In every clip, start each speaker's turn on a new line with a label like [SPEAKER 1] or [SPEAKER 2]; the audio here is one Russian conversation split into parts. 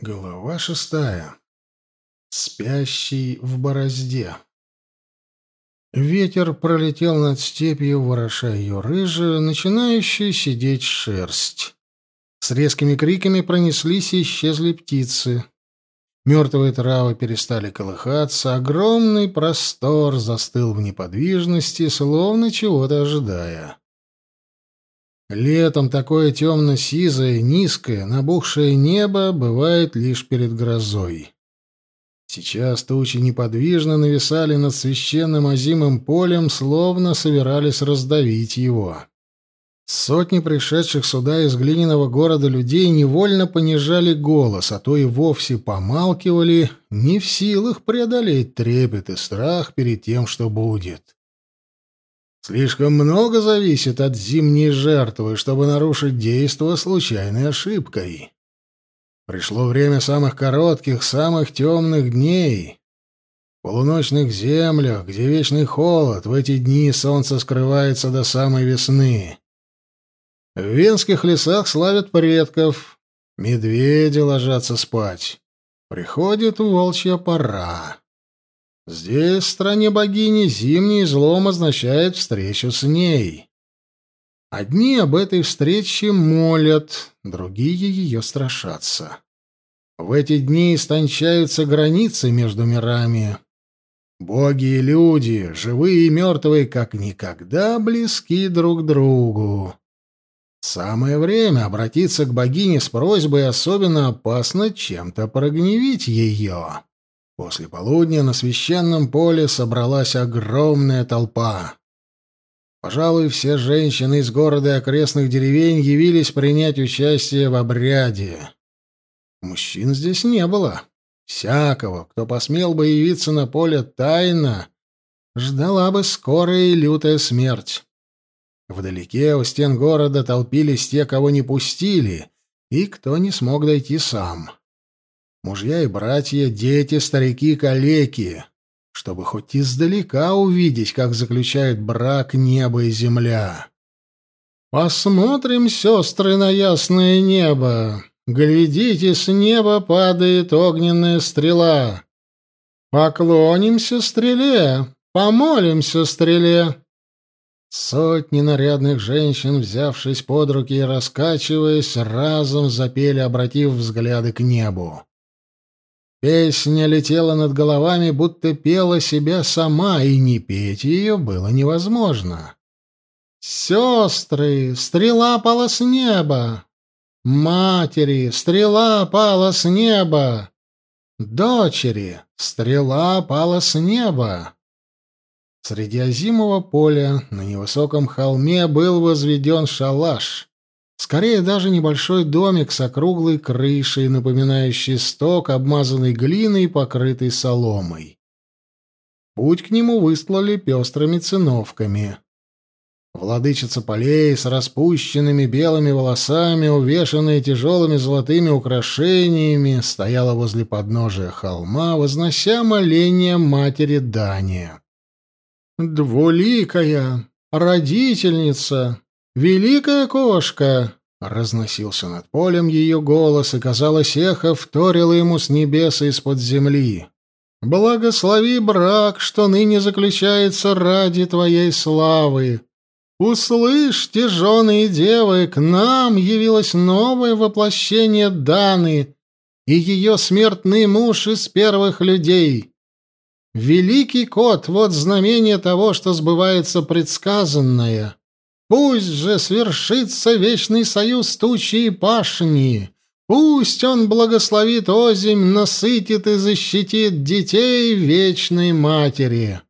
[SPEAKER 1] Глава шестая. Спящий в борозде. Ветер пролетел над степью, вороша ее рыжую, начинающую сидеть шерсть. С резкими криками пронеслись и исчезли птицы. Мертвые травы перестали колыхаться, огромный простор застыл в неподвижности, словно чего-то ожидая. Летом такое темно-сизое, низкое, набухшее небо бывает лишь перед грозой. Сейчас тучи неподвижно нависали над священным озимым полем, словно собирались раздавить его. Сотни пришедших сюда из глиняного города людей невольно понижали голос, а то и вовсе помалкивали, не в силах преодолеть трепет и страх перед тем, что будет. Слишком много зависит от зимней жертвы, чтобы нарушить действо случайной ошибкой. Пришло время самых коротких, самых темных дней. В полуночных землях, где вечный холод, в эти дни солнце скрывается до самой весны. В венских лесах славят предков. Медведи ложатся спать. Приходит волчья пора. Здесь, в стране богини, зимний излом означает встречу с ней. Одни об этой встрече молят, другие ее страшатся. В эти дни истончаются границы между мирами. Боги и люди, живые и мертвые, как никогда близки друг другу. Самое время обратиться к богине с просьбой особенно опасно чем-то прогневить ее. После полудня на священном поле собралась огромная толпа. Пожалуй, все женщины из города и окрестных деревень явились принять участие в обряде. Мужчин здесь не было. Всякого, кто посмел бы явиться на поле тайно, ждала бы скорая и лютая смерть. Вдалеке у стен города толпились те, кого не пустили, и кто не смог дойти сам мужья и братья, дети, старики, калеки, чтобы хоть издалека увидеть, как заключают брак небо и земля. «Посмотрим, сестры, на ясное небо. Глядите, с неба падает огненная стрела. Поклонимся стреле, помолимся стреле». Сотни нарядных женщин, взявшись под руки и раскачиваясь, разом запели, обратив взгляды к небу. Песня летела над головами, будто пела себя сама, и не петь ее было невозможно. «Сестры, стрела пала с неба! Матери, стрела пала с неба! Дочери, стрела пала с неба!» Среди озимого поля на невысоком холме был возведен шалаш — Скорее даже небольшой домик с округлой крышей, напоминающий сток, обмазанный глиной и покрытый соломой. Путь к нему выстлали пестрыми циновками. Владычица полей с распущенными белыми волосами, увешанная тяжелыми золотыми украшениями, стояла возле подножия холма, вознося моление матери Дания. «Двуликая, родительница, «Великая кошка!» — разносился над полем ее голос, и, казалось, эхо вторило ему с небеса из-под земли. «Благослови брак, что ныне заключается ради твоей славы!» «Услышьте, жены и девы, к нам явилось новое воплощение Даны и ее смертный муж из первых людей. Великий кот — вот знамение того, что сбывается предсказанное. Пусть же свершится вечный союз тучи и пашни. Пусть он благословит озимь, насытит и защитит детей вечной матери.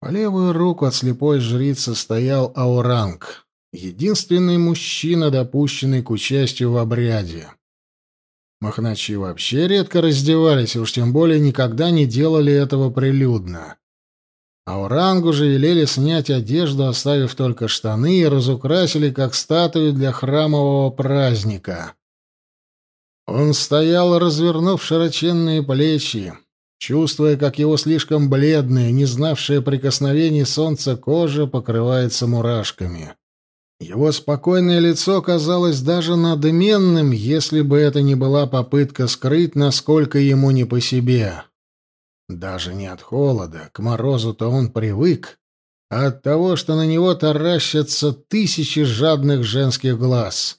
[SPEAKER 1] По левую руку от слепой жрицы стоял Ауранг, единственный мужчина, допущенный к участию в обряде. Махначи вообще редко раздевались, уж тем более никогда не делали этого прилюдно. Аурангу же велели снять одежду, оставив только штаны, и разукрасили, как статую для храмового праздника. Он стоял, развернув широченные плечи, чувствуя, как его слишком бледная, не знавшая прикосновений солнца кожа покрывается мурашками. Его спокойное лицо казалось даже надменным, если бы это не была попытка скрыть, насколько ему не по себе. Даже не от холода, к морозу-то он привык, а от того, что на него таращатся тысячи жадных женских глаз.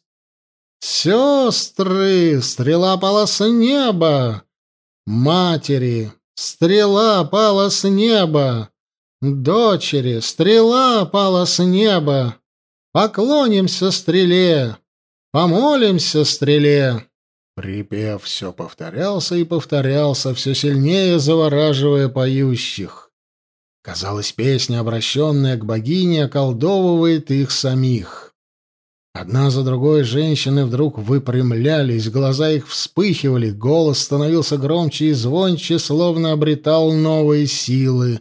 [SPEAKER 1] «Сестры! Стрела пала с неба! Матери! Стрела пала с неба! Дочери! Стрела пала с неба! Поклонимся стреле! Помолимся стреле!» Припев все повторялся и повторялся, все сильнее завораживая поющих. Казалось, песня, обращенная к богине, околдовывает их самих. Одна за другой женщины вдруг выпрямлялись, глаза их вспыхивали, голос становился громче и звонче, словно обретал новые силы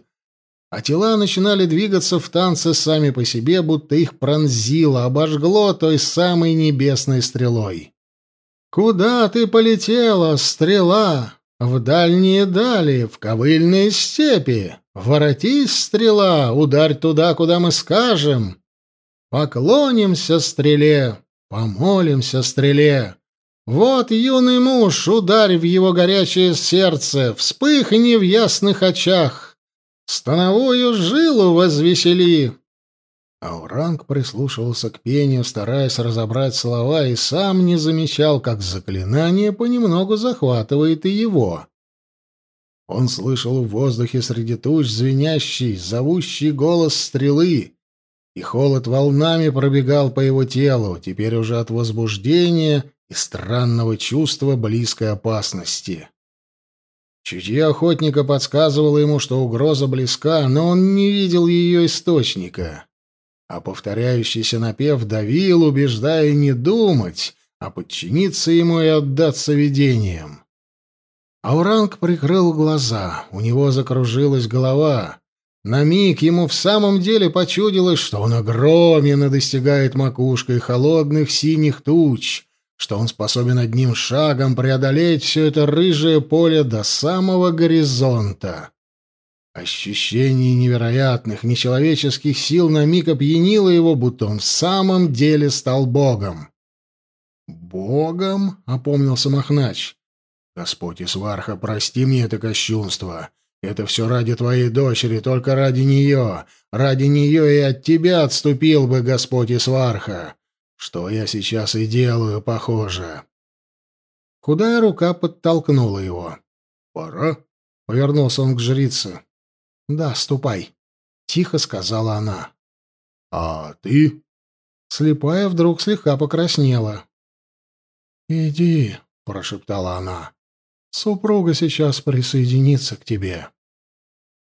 [SPEAKER 1] а тела начинали двигаться в танце сами по себе, будто их пронзило, обожгло той самой небесной стрелой. «Куда ты полетела, стрела? В дальние дали, в ковыльные степи. Воротись, стрела, ударь туда, куда мы скажем. Поклонимся стреле, помолимся стреле. Вот юный муж, ударь в его горячее сердце, вспыхни в ясных очах». Становую жилу возвесели!» Ауранг прислушивался к пению, стараясь разобрать слова, и сам не замечал, как заклинание понемногу захватывает и его. Он слышал в воздухе среди туч звенящий, зовущий голос стрелы, и холод волнами пробегал по его телу, теперь уже от возбуждения и странного чувства близкой опасности. Чутье охотника подсказывало ему, что угроза близка, но он не видел ее источника. А повторяющийся напев давил, убеждая не думать, а подчиниться ему и отдаться видениям. Ауранг прикрыл глаза, у него закружилась голова. На миг ему в самом деле почудилось, что он огромен и достигает макушкой холодных синих туч, что он способен одним шагом преодолеть все это рыжее поле до самого горизонта. Ощущение невероятных, нечеловеческих сил на миг опьянило его, будто он в самом деле стал богом. «Богом?» — опомнился Махнач. «Господь Исварха, прости мне это кощунство. Это все ради твоей дочери, только ради нее. Ради нее и от тебя отступил бы Господь Исварха. Что я сейчас и делаю, похоже. Худая рука подтолкнула его. «Пора?» — повернулся он к жрице. «Да, ступай», — тихо сказала она. «А ты?» Слепая вдруг слегка покраснела. «Иди», — прошептала она. «Супруга сейчас присоединится к тебе».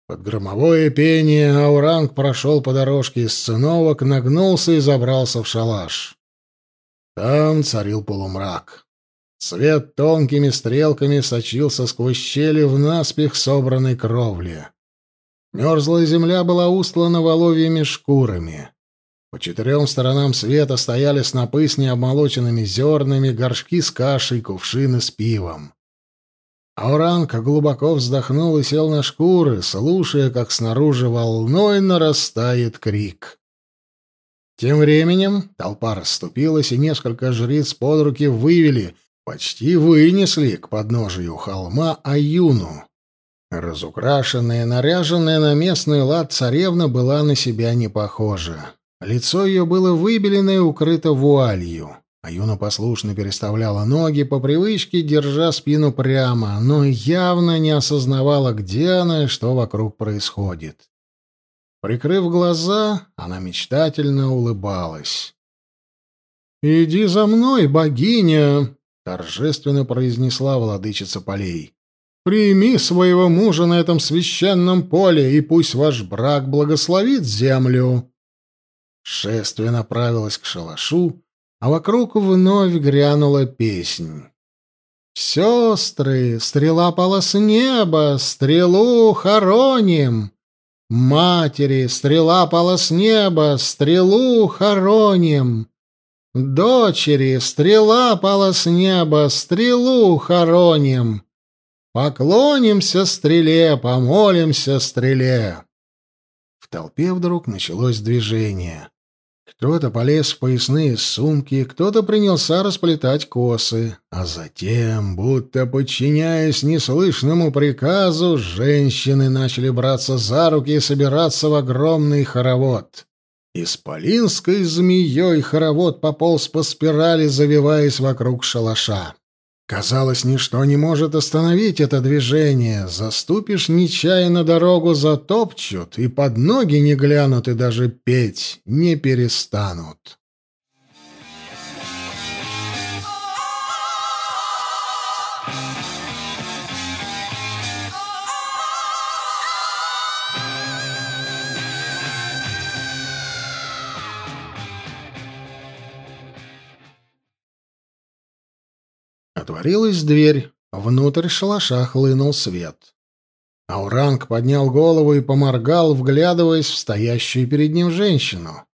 [SPEAKER 1] Под громовое пение Ауранг прошел по дорожке из циновок, нагнулся и забрался в шалаш. Там царил полумрак. Свет тонкими стрелками сочился сквозь щели в наспех собранной кровле. Мерзлая земля была устлана воловьими шкурами. По четырем сторонам света стояли снопы с необмолоченными зернами, горшки с кашей, кувшины с пивом. Ауранг глубоко вздохнул и сел на шкуры, слушая, как снаружи волной нарастает крик. Тем временем толпа расступилась, и несколько жриц под руки вывели, почти вынесли к подножию холма Аюну. Разукрашенная, наряженная на местный лад царевна была на себя не похожа. Лицо ее было выбелено и укрыто вуалью. Аюна послушно переставляла ноги, по привычке держа спину прямо, но явно не осознавала, где она и что вокруг происходит. Прикрыв глаза, она мечтательно улыбалась. «Иди за мной, богиня!» — торжественно произнесла владычица полей. «Прими своего мужа на этом священном поле, и пусть ваш брак благословит землю!» Шествие направилось к шалашу, а вокруг вновь грянула песнь. «Сестры, стрела пала с неба, стрелу хороним!» Матери, стрела пала с неба, стрелу хороним. Дочери, стрела пала с неба, стрелу хороним. Поклонимся стреле, помолимся стреле. В толпе вдруг началось движение. Кто-то полез в поясные сумки, кто-то принялся расплетать косы, а затем, будто подчиняясь неслышному приказу, женщины начали браться за руки и собираться в огромный хоровод. Исполинской змеей хоровод пополз по спирали, завиваясь вокруг шалаша. Казалось, ничто не может остановить это движение. Заступишь нечаянно дорогу затопчут, и под ноги не глянут, и даже петь не перестанут. Отворилась дверь, внутрь шалаша хлынул свет. Ауранг поднял голову и поморгал, вглядываясь в стоящую перед ним женщину.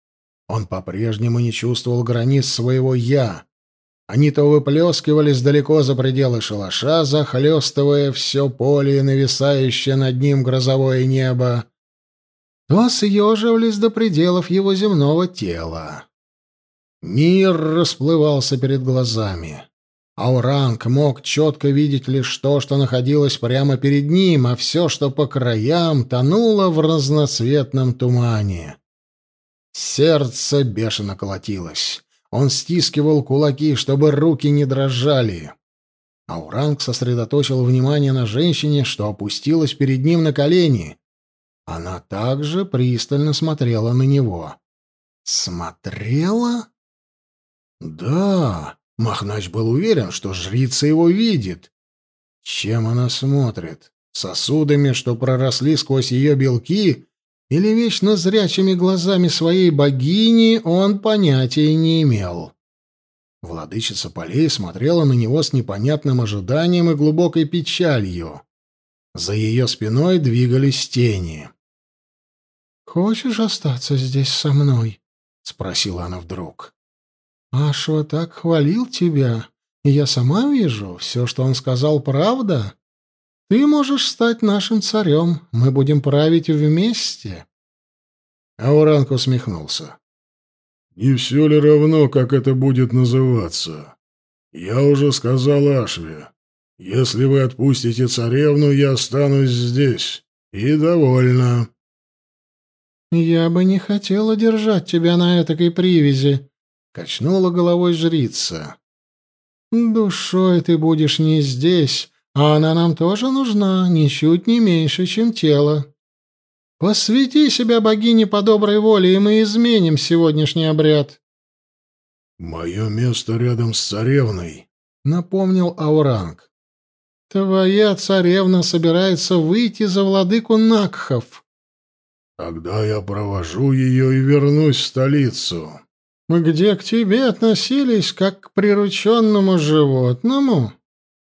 [SPEAKER 1] Он по-прежнему не чувствовал границ своего «я». Они то выплескивались далеко за пределы шалаша, захлестывая все поле и нависающее над ним грозовое небо, то съеживались до пределов его земного тела. Мир расплывался перед глазами. Ауранг мог четко видеть лишь то, что находилось прямо перед ним, а все, что по краям, тонуло в разноцветном тумане. Сердце бешено колотилось. Он стискивал кулаки, чтобы руки не дрожали. Ауранг сосредоточил внимание на женщине, что опустилась перед ним на колени. Она также пристально смотрела на него. Смотрела? Да, Махнач был уверен, что жрица его видит. Чем она смотрит? Сосудами, что проросли сквозь ее белки, или вечно зрячими глазами своей богини, он понятия не имел. Владычица полей смотрела на него с непонятным ожиданием и глубокой печалью. За ее спиной двигались тени. «Хочешь остаться здесь со мной?» — спросила она вдруг. Ашва так хвалил тебя, и я сама вижу, все, что он сказал, правда. Ты можешь стать нашим царем, мы будем править вместе. Ауранг усмехнулся.
[SPEAKER 2] «Не все ли равно, как это будет называться? Я уже сказал Ашве, если вы отпустите царевну, я останусь здесь. И довольна».
[SPEAKER 1] «Я бы не хотела держать тебя на этакой привязи», Качнула головой жрица. «Душой ты будешь не здесь, а она нам тоже нужна, ничуть не меньше, чем тело. Посвяти себя богине по доброй воле, и мы изменим сегодняшний обряд».
[SPEAKER 2] «Мое место рядом с царевной», —
[SPEAKER 1] напомнил Ауранг. «Твоя царевна собирается выйти за владыку Накхов».
[SPEAKER 2] «Тогда я провожу ее и вернусь в столицу»
[SPEAKER 1] где к тебе относились как к прирученному животному.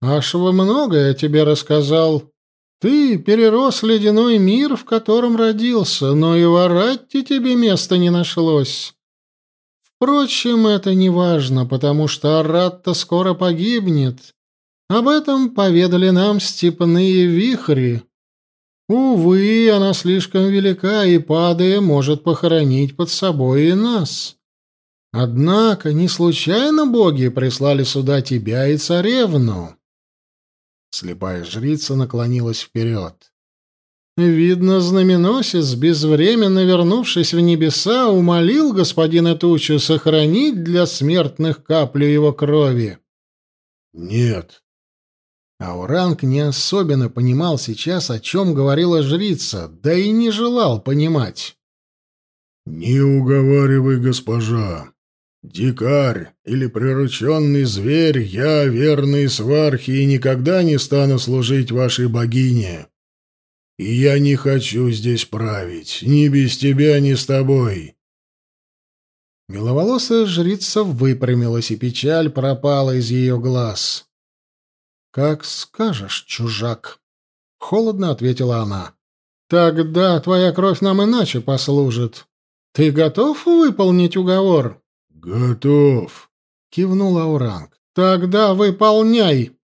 [SPEAKER 1] Ашва многое тебе рассказал. Ты перерос ледяной мир, в котором родился, но и в Аратте тебе места не нашлось. Впрочем, это не важно, потому что Аратта скоро погибнет. Об этом поведали нам степные вихри. Увы, она слишком велика и, падая, может похоронить под собой и нас. Однако не случайно боги прислали сюда тебя и царевну. Слепая жрица наклонилась вперед. Видно, знаменосец, безвременно вернувшись в небеса, умолил господина Тучу сохранить для смертных каплю его крови.
[SPEAKER 2] Нет.
[SPEAKER 1] Ауранг не особенно понимал сейчас, о чем говорила жрица, да и не желал понимать.
[SPEAKER 2] «Не уговаривай, госпожа. Дикарь или прирученный зверь, я, верный свархи, и никогда не стану служить вашей богине. И я не хочу здесь править, ни без тебя, ни с тобой.
[SPEAKER 1] Беловолосая жрица выпрямилась, и печаль пропала из ее глаз. «Как скажешь, чужак», — холодно ответила она. «Тогда твоя кровь нам иначе послужит. Ты готов выполнить уговор?»
[SPEAKER 2] «Готов», —
[SPEAKER 1] кивнул Ауранг. «Тогда выполняй!»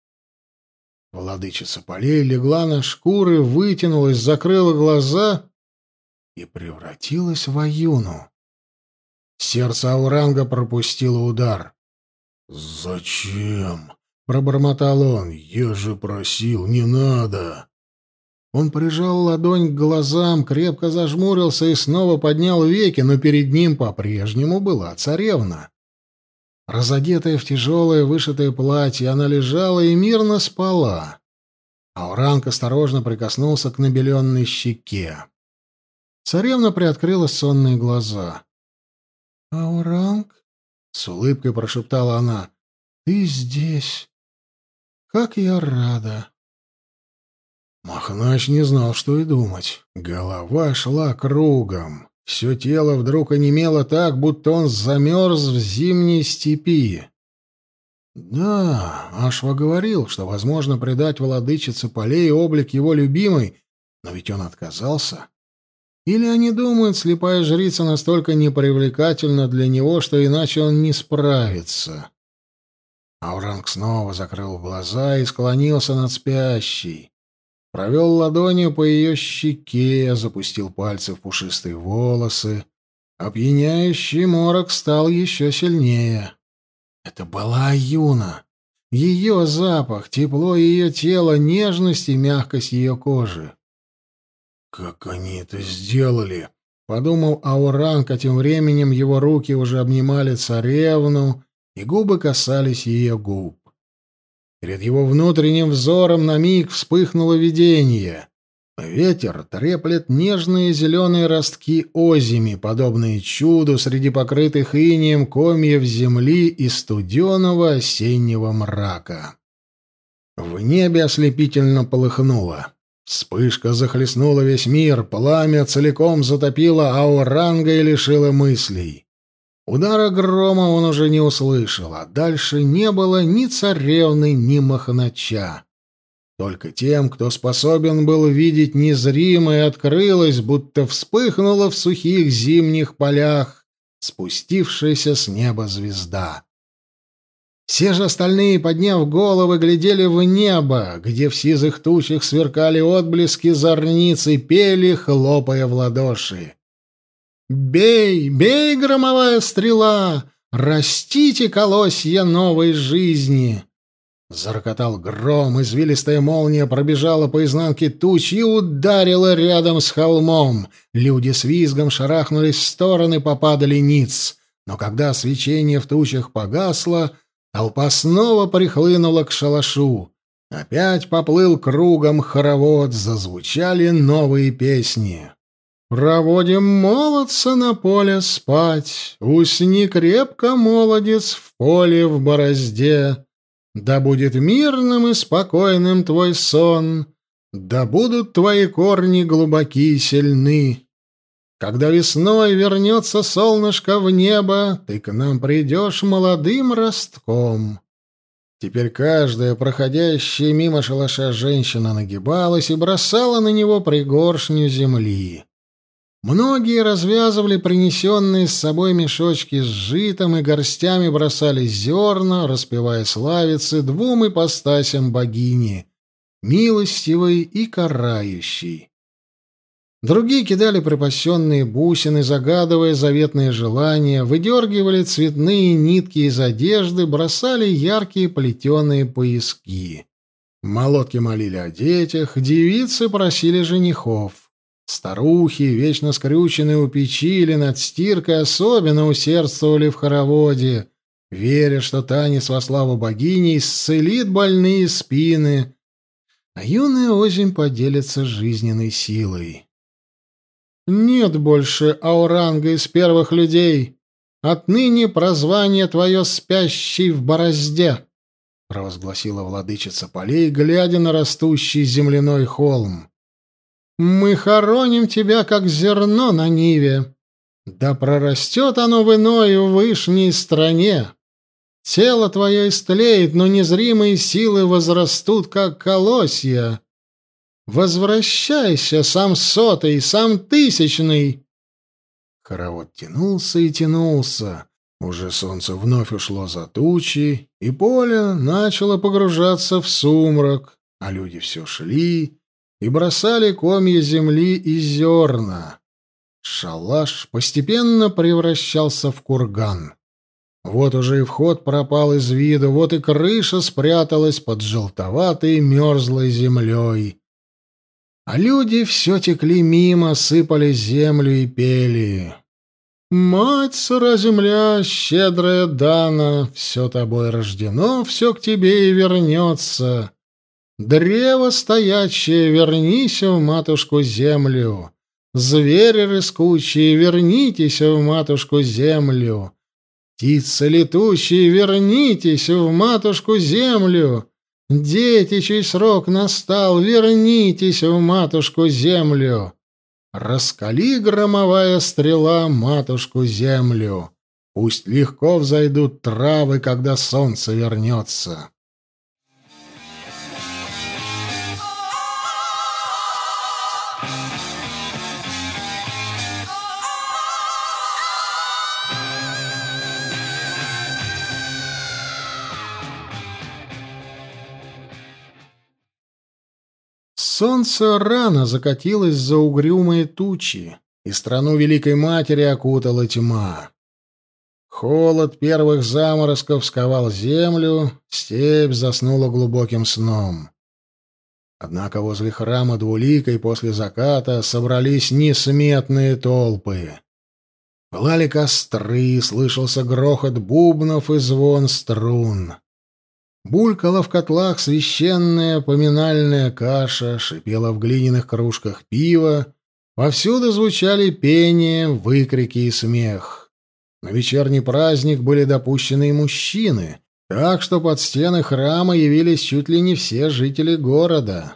[SPEAKER 1] Владычица полей легла на шкуры, вытянулась, закрыла глаза и превратилась в Аюну. Сердце Ауранга пропустило удар.
[SPEAKER 2] «Зачем?» — пробормотал он. «Я же просил, не надо!»
[SPEAKER 1] Он прижал ладонь к глазам, крепко зажмурился и снова поднял веки, но перед ним по-прежнему была царевна. Разодетая в тяжелое вышитое платье, она лежала и мирно спала. Ауранг осторожно прикоснулся к набеленной щеке. Царевна приоткрыла сонные глаза. «Ауранг?» — с улыбкой прошептала она. «Ты здесь. Как я рада!» Махнач не знал, что и думать. Голова шла кругом. Все тело вдруг онемело так, будто он замерз в зимней степи. Да, Ашва говорил, что возможно предать владычице полей облик его любимой, но ведь он отказался. Или они думают, слепая жрица настолько непривлекательна для него, что иначе он не справится. Ауранг снова закрыл глаза и склонился над спящей. Провел ладонью по ее щеке, запустил пальцы в пушистые волосы. Опьяняющий морок стал еще сильнее. Это была Юна. Ее запах, тепло ее тела, нежность и мягкость ее кожи.
[SPEAKER 2] «Как они это сделали?»
[SPEAKER 1] — подумал Ауранг, а тем временем его руки уже обнимали царевну, и губы касались ее губ. Перед его внутренним взором на миг вспыхнуло видение. Ветер треплет нежные зеленые ростки озими, подобные чуду среди покрытых инеем комьев земли и студеного осеннего мрака. В небе ослепительно полыхнуло. Вспышка захлестнула весь мир, пламя целиком затопило ауранга и лишило мыслей. Удара грома он уже не услышал, а дальше не было ни царевны, ни махнача. Только тем, кто способен был видеть незримое, открылось, будто вспыхнула в сухих зимних полях спустившаяся с неба звезда. Все же остальные, подняв головы, глядели в небо, где в сизых тучах сверкали отблески зорниц и пели, хлопая в ладоши. «Бей, бей, громовая стрела! Растите колосья новой жизни!» Зарокотал гром, извилистая молния пробежала по изнанке туч и ударила рядом с холмом. Люди с визгом шарахнулись в стороны, попадали ниц. Но когда свечение в тучах погасло, Толпа снова прихлынула к шалашу. Опять поплыл кругом хоровод, зазвучали новые песни. «Проводим молодца на поле спать, усни крепко, молодец, в поле в борозде. Да будет мирным и спокойным твой сон, да будут твои корни глубоки и сильны. Когда весной вернется солнышко в небо, ты к нам придешь молодым ростком. Теперь каждая проходящая мимо шалаша женщина нагибалась и бросала на него пригоршню земли. Многие развязывали принесенные с собой мешочки с житом и горстями бросали зерна, распевая славицы двум ипостасям богини — милостивой и карающей. Другие кидали припасенные бусины, загадывая заветные желания, выдергивали цветные нитки из одежды, бросали яркие плетеные пояски. Молотки молили о детях, девицы просили женихов. Старухи, вечно скрюченные у печи или над стиркой, особенно усердствовали в хороводе, веря, что танец во славу богини исцелит больные спины, а юная озимь поделится жизненной силой. Нет больше ауранга из первых людей. Отныне прозвание твое спящий в борозде, — провозгласила владычица полей, глядя на растущий земляной холм. Мы хороним тебя, как зерно на ниве. Да прорастет оно в иной, в вышней стране. Тело твое истлеет, но незримые силы возрастут, как колосья. Возвращайся, сам сотый, сам тысячный!» Хоровод тянулся и тянулся. Уже солнце вновь ушло за тучи, и поле начало погружаться в сумрак, а люди все шли и бросали комья земли и зерна. Шалаш постепенно превращался в курган. Вот уже и вход пропал из виду, вот и крыша спряталась под желтоватой мерзлой землей. А люди все текли мимо, сыпали землю и пели. «Мать сыра земля, щедрая дана, все тобой рождено, все к тебе и вернется. Древо стоячее, вернись в матушку землю. Звери рыскучие, вернитесь в матушку землю. Птицы летучие, вернитесь в матушку землю. Дети, чей срок настал, вернитесь в матушку землю. Раскали громовая стрела матушку землю. Пусть легко взойдут травы, когда солнце вернется. Солнце рано закатилось за угрюмые тучи, и страну Великой Матери окутала тьма. Холод первых заморозков сковал землю, степь заснула глубоким сном. Однако возле храма Двуликой после заката собрались несметные толпы. Пылали костры, слышался грохот бубнов и звон струн. Булькала в котлах священная поминальная каша, шипела в глиняных кружках пиво, повсюду звучали пение, выкрики и смех. На вечерний праздник были допущены и мужчины, так что под стены храма явились чуть ли не все жители города.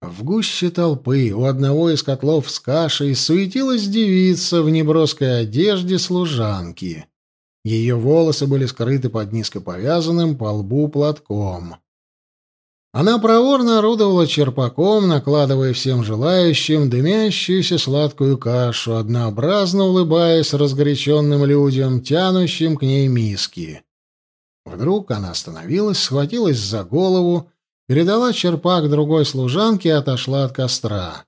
[SPEAKER 1] В гуще толпы у одного из котлов с кашей суетилась девица в неброской одежде служанки. Ее волосы были скрыты под низко повязанным по лбу платком. Она проворно орудовала черпаком, накладывая всем желающим дымящуюся сладкую кашу, однообразно улыбаясь разгоряченным людям, тянущим к ней миски. Вдруг она остановилась, схватилась за голову, передала черпак другой служанке и отошла от костра.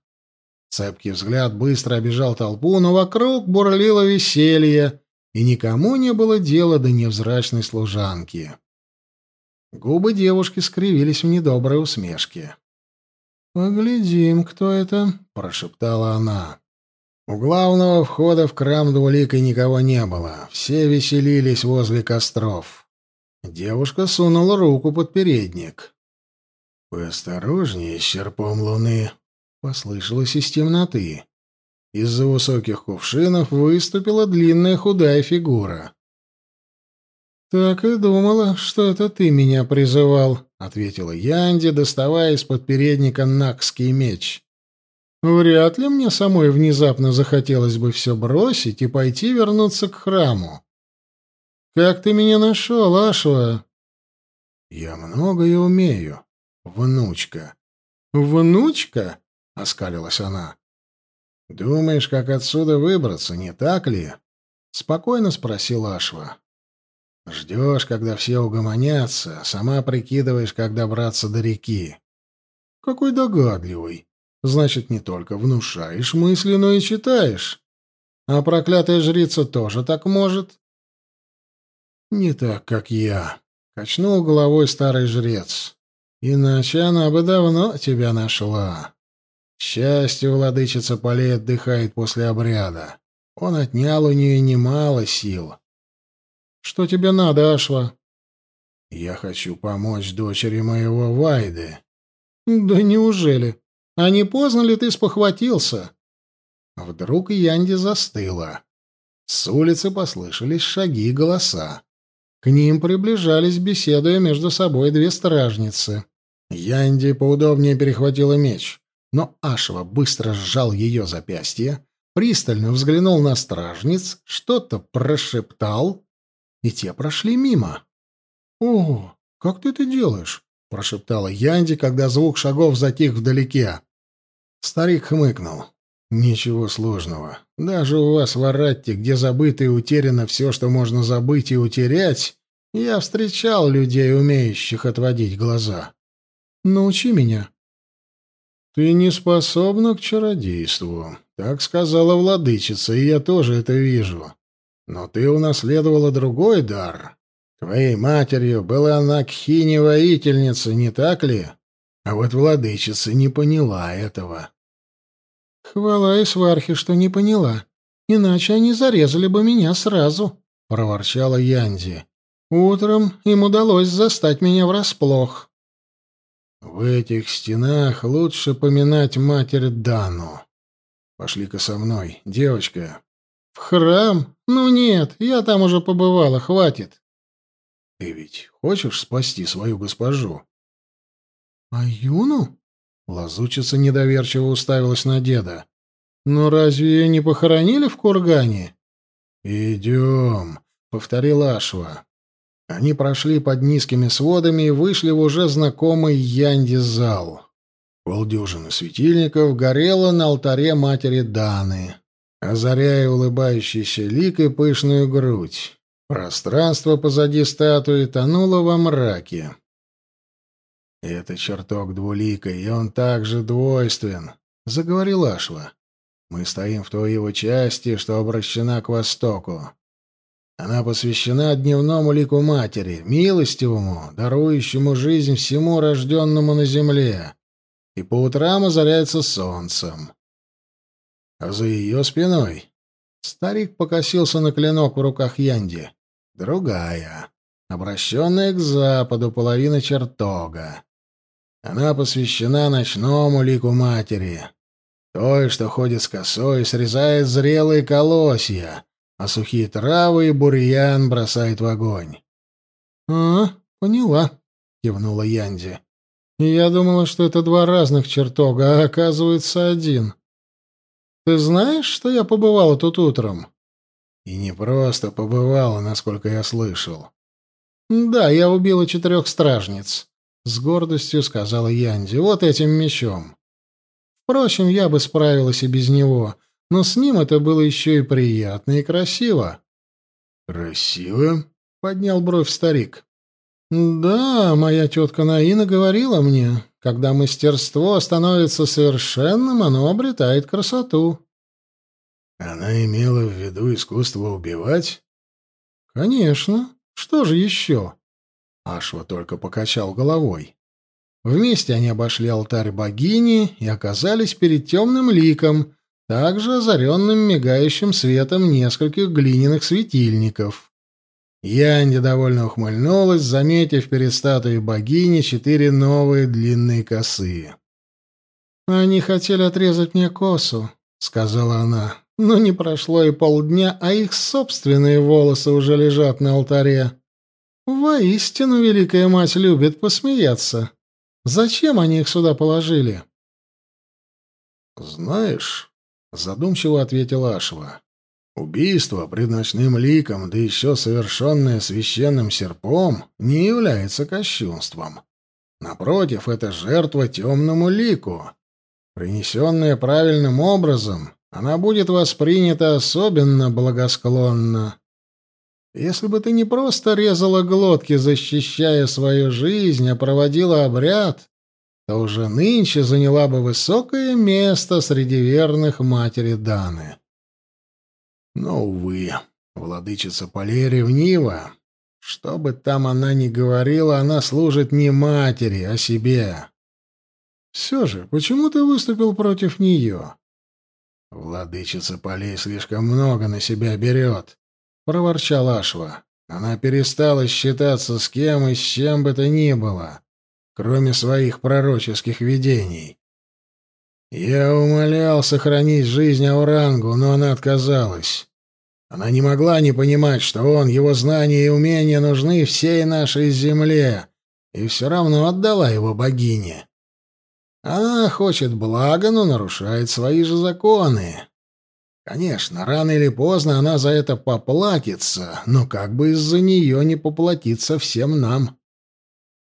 [SPEAKER 1] Цепкий взгляд быстро обежал толпу, но вокруг бурлило веселье, и никому не было дела до невзрачной служанки. Губы девушки скривились в недоброй усмешке. «Поглядим, кто это», — прошептала она. У главного входа в храм двуликой никого не было. Все веселились возле костров. Девушка сунула руку под передник. «Поосторожнее с серпом луны», — послышалось из темноты. Из-за высоких кувшинов выступила длинная худая фигура. «Так и думала, что это ты меня призывал», — ответила Янди, доставая из-под передника накский меч. «Вряд ли мне самой внезапно захотелось бы все бросить и пойти вернуться к храму. Как ты меня нашел, Ашва?» «Я многое умею, внучка». «Внучка?» — оскалилась она. «Думаешь, как отсюда выбраться, не так ли?» — спокойно спросил Ашва. «Ждешь, когда все угомонятся, сама прикидываешь, как добраться до реки». «Какой догадливый! Значит, не только внушаешь мысли, но и читаешь. А проклятая жрица тоже так может?» «Не так, как я», — качнул головой старый жрец. «Иначе она бы давно тебя нашла». К счастью, владычица полей отдыхает после обряда. Он отнял у нее немало сил. «Что тебе надо, Ашва?» «Я хочу помочь дочери моего Вайды». «Да неужели? А не поздно ли ты спохватился?» Вдруг Янди застыла. С улицы послышались шаги и голоса. К ним приближались, беседуя между собой две стражницы. Янди поудобнее перехватила меч. Но Ашва быстро сжал ее запястье, пристально взглянул на стражниц, что-то прошептал, и те прошли мимо. «О, как ты это делаешь?» — прошептала Янди, когда звук шагов затих вдалеке. Старик хмыкнул. «Ничего сложного. Даже у вас в Аратте, где забыто и утеряно все, что можно забыть и утерять, я встречал людей, умеющих отводить глаза. Научи меня». «Ты не способна к чародейству. Так сказала владычица, и я тоже это вижу. Но ты унаследовала другой дар. Твоей матерью была она кхини-воительница, не так ли? А вот владычица не поняла этого.
[SPEAKER 3] Хвала и свархи, что не поняла. Иначе они зарезали бы меня сразу, — проворчала Янди. Утром им удалось застать меня врасплох.
[SPEAKER 1] В этих стенах лучше поминать матерь Дану. Пошли-ка со мной, девочка.
[SPEAKER 3] В храм? Ну нет, я там уже побывала, хватит.
[SPEAKER 1] Ты ведь хочешь спасти свою госпожу?
[SPEAKER 3] А Юну?
[SPEAKER 1] Лазучица недоверчиво уставилась на деда.
[SPEAKER 3] «Но разве ее не похоронили в кургане?»
[SPEAKER 1] «Идем», — повторил Ашва. Они прошли под низкими сводами и вышли в уже знакомый Янди зал. Полдюжины светильников горело на алтаре матери Даны, озаряя улыбающийся лик и пышную грудь. Пространство позади статуи тонуло во мраке. «Это чертог двуликой, и он также двойствен», — заговорил Ашва. «Мы стоим в той его части, что обращена к востоку. Она посвящена дневному лику матери, милостивому, дарующему жизнь всему рожденному на земле, и по утрам озаряется солнцем. А за ее спиной старик покосился на клинок в руках Янди. Другая, обращенная к западу половина чертога. Она посвящена ночному лику матери, той, что ходит с косой и срезает зрелые колосья, а сухие травы и бурьян бросает в огонь.
[SPEAKER 3] — А, поняла, — кивнула Янди. — Я думала, что это два разных чертога, а оказывается один. Ты знаешь, что я побывала тут утром?
[SPEAKER 1] И не просто побывала, насколько я слышал.
[SPEAKER 3] Да, я убила четырех стражниц, — с гордостью сказала Янди, — вот этим мечом. Впрочем, я бы справилась и без него, — но с ним это было еще и приятно и красиво.
[SPEAKER 1] «Красиво?» — поднял бровь старик.
[SPEAKER 3] «Да, моя тетка Наина говорила мне, когда мастерство становится совершенным, оно обретает красоту».
[SPEAKER 1] «Она имела в виду искусство убивать?»
[SPEAKER 3] «Конечно. Что же еще?»
[SPEAKER 1] Ашва только покачал головой. Вместе они обошли алтарь богини и оказались перед темным ликом, также озаренным мигающим светом нескольких глиняных светильников. Янди довольно ухмыльнулась, заметив перед статуей богини четыре новые длинные косы.
[SPEAKER 3] «Они хотели отрезать мне косу», — сказала она. «Но не прошло и полдня, а их собственные волосы уже лежат на алтаре. Воистину, Великая Мать любит посмеяться. Зачем они их сюда положили?»
[SPEAKER 1] «Знаешь...» Задумчиво ответила Ашва. Убийство пред ночным ликом, да еще совершенное священным серпом, не является кощунством. Напротив, это жертва темному лику. Принесенная правильным образом, она будет воспринята особенно благосклонно. Если бы ты не просто резала глотки, защищая свою жизнь, а проводила обряд, то уже нынче заняла бы высокое место среди верных матери Даны. Но, увы, владычица полей ревнива. Что бы там она ни говорила, она служит не матери, а себе. Все же, почему ты выступил против нее? Владычица полей слишком много на себя берет, — проворчал Ашва. Она перестала считаться с кем и с чем бы то ни было кроме своих пророческих видений. Я умолял сохранить жизнь Аурангу, но она отказалась. Она не могла не понимать, что он, его знания и умения нужны всей нашей земле, и все равно отдала его богине. Она хочет блага, но нарушает свои же законы. Конечно, рано или поздно она за это поплатится, но как бы из-за нее не поплатиться всем нам.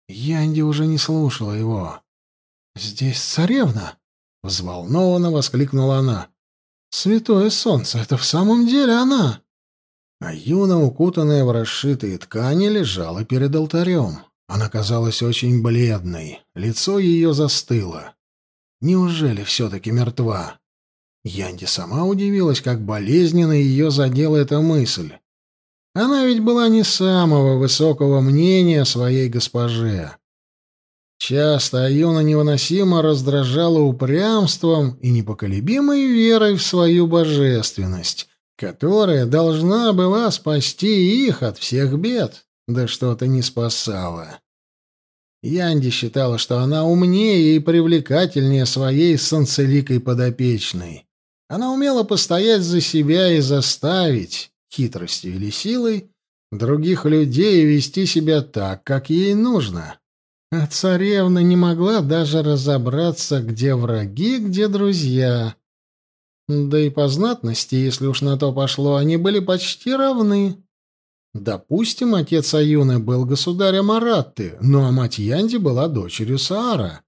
[SPEAKER 1] Янди уже не слушала его. «Здесь царевна!» — взволнованно воскликнула она. «Святое солнце, это в самом деле она!» А Юна, укутанная в расшитые ткани, лежала перед алтарем. Она казалась очень бледной, лицо ее застыло. Неужели все-таки мертва? Янди сама удивилась, как болезненно ее задела эта мысль. Она ведь была не самого высокого мнения о своей госпоже. Часто Аюна невыносимо раздражала упрямством и непоколебимой верой в свою божественность, которая должна была спасти их от всех бед, да что-то не спасала. Янди считала, что она умнее и привлекательнее своей санцеликой подопечной. Она умела постоять за себя и заставить, хитростью или силой, других людей вести себя так, как ей нужно. А царевна не могла даже разобраться, где враги, где друзья. Да и по знатности, если уж на то пошло, они были почти равны. Допустим, отец Аюны был государем Аратты, ну а мать Янди была дочерью Саара.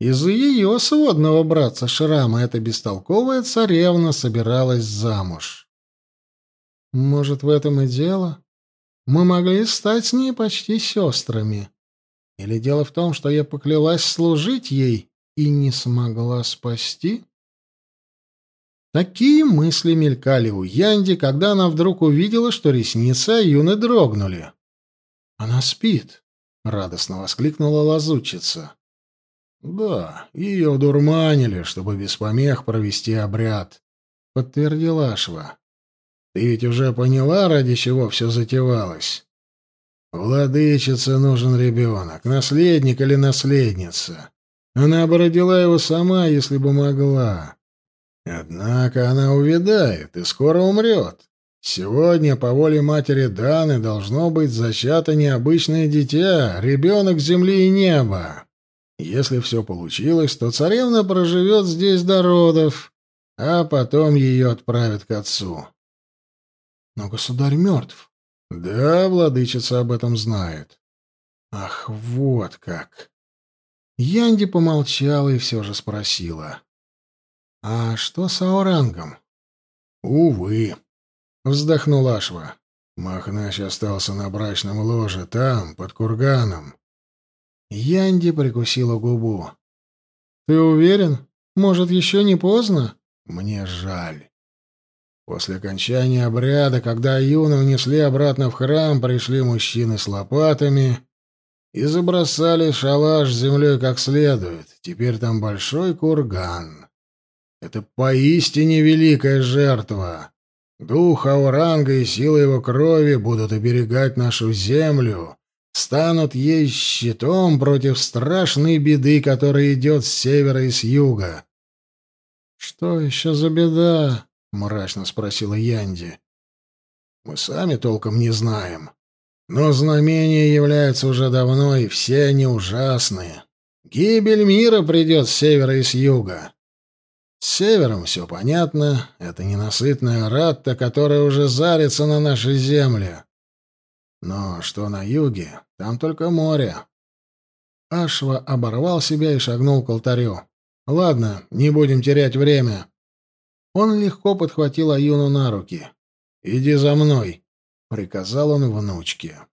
[SPEAKER 1] Из-за ее сводного братца Шрама эта бестолковая царевна собиралась замуж. Может, в этом и дело? Мы могли стать с ней почти сестрами. Или дело в том, что я поклялась служить ей и не смогла спасти? Такие мысли мелькали у Янди, когда она вдруг увидела, что ресницы Аюны дрогнули. «Она спит!» — радостно воскликнула лазутчица. «Да, ее дурманили, чтобы без помех провести обряд», — подтвердила Ашва. «Ты ведь уже поняла, ради чего все затевалось?» Владычице нужен ребенок, наследник или наследница. Она бы родила его сама, если бы могла. Однако она увядает и скоро умрет. Сегодня по воле матери Даны должно быть зачато необычное дитя, ребенок земли и неба. Если все получилось, то царевна проживет здесь до родов, а потом ее отправят к отцу. Но государь мертв. Да, владычица об этом знает. Ах, вот как. Янди помолчала и все же спросила. А что с Аурангом? Увы, вздохнул Ашва. Махнач остался на брачном ложе там, под курганом. Янди прикусила губу. Ты уверен? Может, еще не поздно? Мне жаль. После окончания обряда, когда Юна унесли обратно в храм, пришли мужчины с лопатами и забросали шалаш землей как следует. Теперь там большой курган. Это поистине великая жертва. Дух Ауранга и сила его крови будут оберегать нашу землю, станут ей щитом против страшной беды, которая идет с севера и с юга. «Что еще за беда?» — мрачно спросила Янди. «Мы сами толком не знаем. Но знамения являются уже давно, и все они ужасные. Гибель мира придет с севера и с юга. С севером все понятно. Это ненасытная ратта, которая уже зарится на нашей земле. Но что на юге, там только море. Ашва оборвал себя и шагнул к алтарю. «Ладно, не будем терять время. Он легко подхватил Аюну на руки. «Иди за мной», — приказал он внучке.